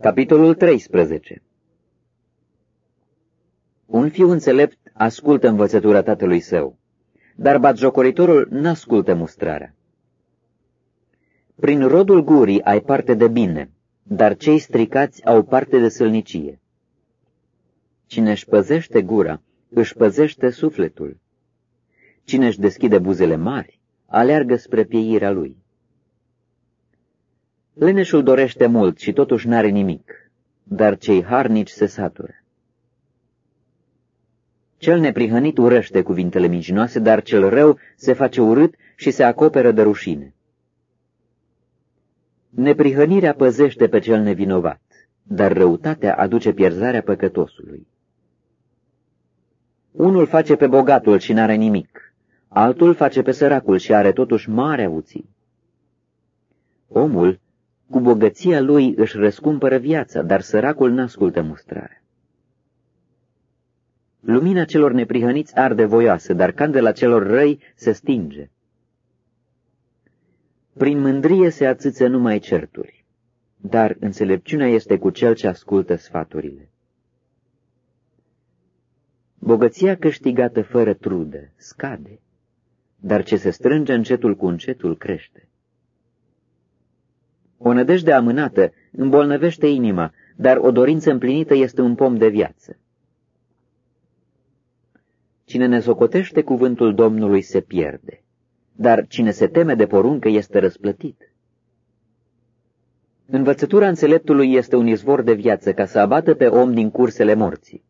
Capitolul 13 Un fiu înțelept ascultă învățătura tatălui său, dar batjocoritorul n-ascultă mustrarea. Prin rodul gurii ai parte de bine, dar cei stricați au parte de sălnicie. Cine își păzește gura, își păzește sufletul. Cine își deschide buzele mari, aleargă spre pieirea lui. Leneșul dorește mult și totuși n-are nimic, dar cei harnici se satură. Cel neprihănit urăște cuvintele mincinoase, dar cel rău se face urât și se acoperă de rușine. Neprihănirea păzește pe cel nevinovat, dar răutatea aduce pierzarea păcătosului. Unul face pe bogatul și n-are nimic, altul face pe săracul și are totuși mare avuții. Omul, cu bogăția lui, își răscumpără viața, dar săracul n-ascultă mustrarea. Lumina celor neprihăniți arde voioasă, dar candela celor răi se stinge. Prin mândrie se ațâță numai certuri, dar înțelepciunea este cu cel ce ascultă sfaturile. Bogăția câștigată fără trudă scade, dar ce se strânge încetul cu încetul crește. O nădejde amânată îmbolnăvește inima, dar o dorință împlinită este un pom de viață. Cine ne socotește cuvântul Domnului se pierde, dar cine se teme de poruncă este răsplătit. Învățătura înțeleptului este un izvor de viață ca să abată pe om din cursele morții.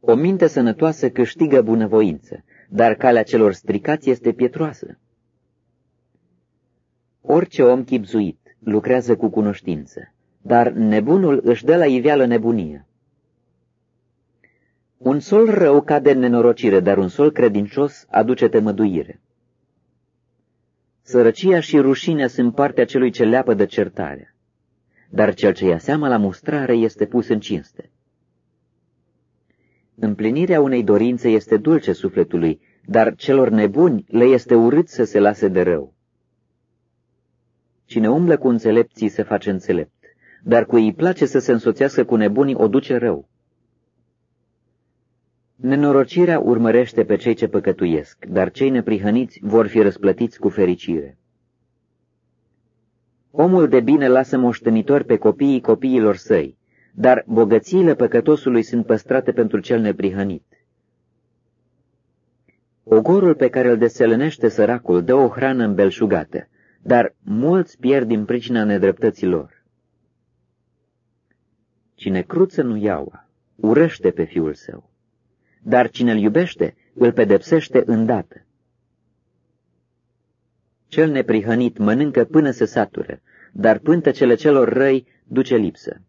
O minte sănătoasă câștigă bunăvoință, dar calea celor stricați este pietroasă. Orice om chipzuit lucrează cu cunoștință, dar nebunul își dă la iveală nebunia. Un sol rău cade în nenorocire, dar un sol credincios aduce temăduire. Sărăcia și rușinea sunt partea celui ce leapă de certare, dar cel ce ia seama la mustrare este pus în cinste. Împlinirea unei dorințe este dulce sufletului, dar celor nebuni le este urât să se lase de rău. Cine umblă cu înțelepții se face înțelept, dar cu ei place să se însoțească cu nebunii o duce rău. Nenorocirea urmărește pe cei ce păcătuiesc, dar cei neprihăniți vor fi răsplătiți cu fericire. Omul de bine lasă moștenitori pe copiii copiilor săi, dar bogățiile păcătosului sunt păstrate pentru cel neprihănit. Ogorul pe care îl deselănește săracul dă o hrană îmbelșugată, dar mulți pierd din pricina nedreptăților. Cine cruță nu iaua, urăște pe fiul său, dar cine îl iubește îl pedepsește îndată. Cel neprihănit mănâncă până se satură, dar pântecele celor răi duce lipsă.